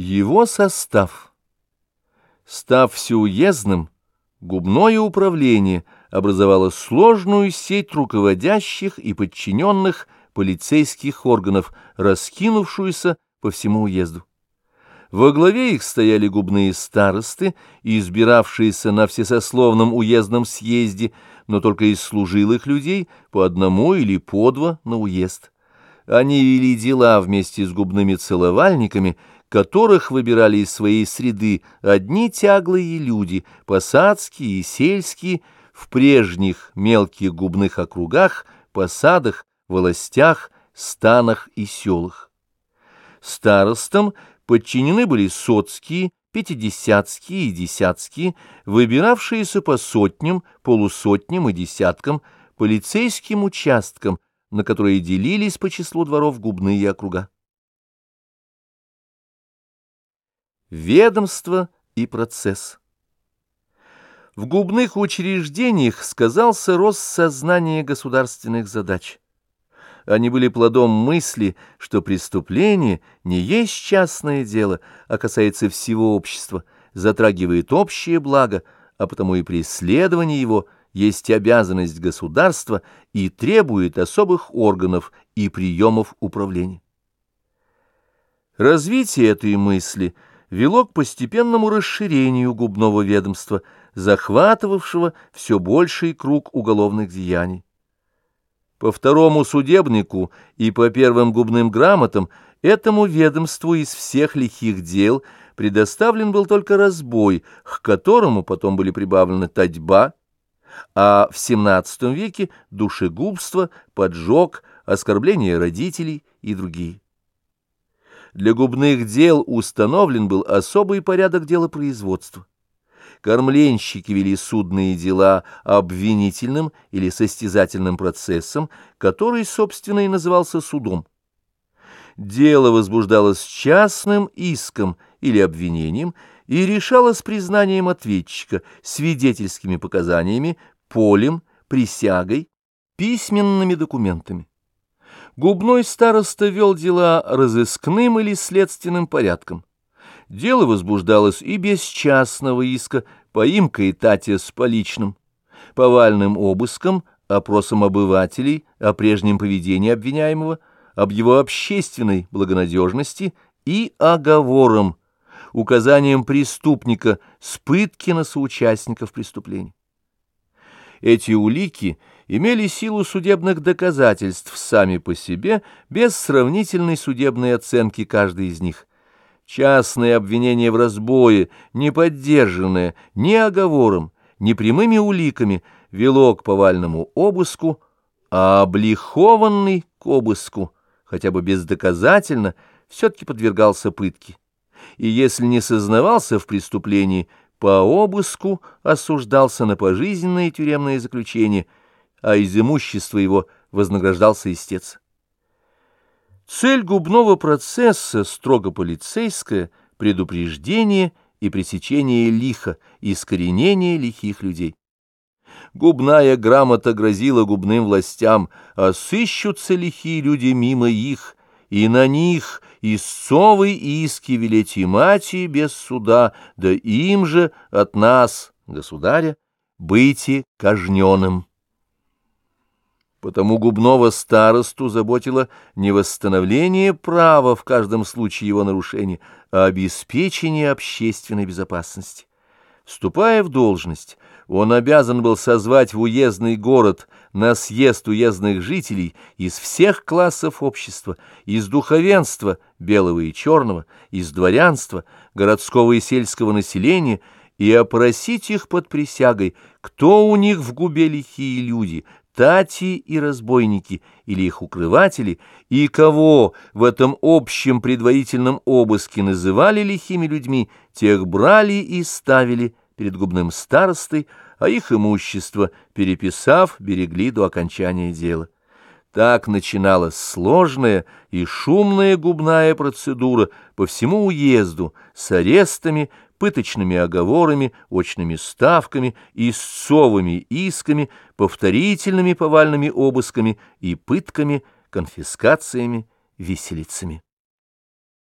Его состав. Став всеуездным, губное управление образовало сложную сеть руководящих и подчиненных полицейских органов, раскинувшуюся по всему уезду. Во главе их стояли губные старосты, избиравшиеся на всесословном уездном съезде, но только из служилых людей по одному или по два на уезд. Они вели дела вместе с губными целовальниками, которых выбирали из своей среды одни тяглые люди, посадские и сельские, в прежних мелких губных округах, посадах, властях, станах и селах. Старостам подчинены были соцкие, пятидесятские и десятские, выбиравшиеся по сотням, полусотням и десяткам, полицейским участкам, на которые делились по числу дворов губные округа. Ведомство и процесс. В губных учреждениях сказался рост сознания государственных задач. Они были плодом мысли, что преступление не есть частное дело, а касается всего общества, затрагивает общее благо, а потому и преследование его есть обязанность государства и требует особых органов и приемов управления. Развитие этой мысли – вело к постепенному расширению губного ведомства, захватывавшего все больший круг уголовных деяний. По второму судебнику и по первым губным грамотам этому ведомству из всех лихих дел предоставлен был только разбой, к которому потом были прибавлены татьба, а в XVII веке душегубство, поджог, оскорбление родителей и другие. Для губных дел установлен был особый порядок делопроизводства. Кормленщики вели судные дела обвинительным или состязательным процессом, который, собственно, и назывался судом. Дело возбуждалось частным иском или обвинением и решалось признанием ответчика, свидетельскими показаниями, полем, присягой, письменными документами. Губной староста вел дела разыскным или следственным порядком. Дело возбуждалось и без частного иска, поимкой Татья с поличным, повальным обыском, опросом обывателей о прежнем поведении обвиняемого, об его общественной благонадежности и оговором, указанием преступника с пытки на соучастников преступлений. Эти улики имели силу судебных доказательств сами по себе, без сравнительной судебной оценки каждой из них. Частное обвинение в разбое, не поддержанное ни оговором, ни прямыми уликами, вело к повальному обыску, а облихованный к обыску, хотя бы бездоказательно, все-таки подвергался пытке. И если не сознавался в преступлении, по обыску осуждался на пожизненное тюремное заключение, а из имущества его вознаграждался истец. Цель губного процесса строго полицейская — предупреждение и пресечение лиха, искоренение лихих людей. Губная грамота грозила губным властям, а сыщутся лихие люди мимо их, и на них истцовы иски велеть мати без суда, да им же от нас, государя, быти кажненным. Потому губного старосту заботило не восстановление права в каждом случае его нарушения, а обеспечение общественной безопасности. Вступая в должность, он обязан был созвать в уездный город на съезд уездных жителей из всех классов общества, из духовенства, белого и черного, из дворянства, городского и сельского населения, и опросить их под присягой, кто у них в губе лихие люди, тати и разбойники, или их укрыватели, и кого в этом общем предварительном обыске называли лихими людьми, тех брали и ставили перед губным старостой, а их имущество, переписав, берегли до окончания дела. Так начиналась сложная и шумная губная процедура по всему уезду с арестами, пыточными оговорами, очными ставками, истцовыми исками, повторительными повальными обысками и пытками, конфискациями, виселицами.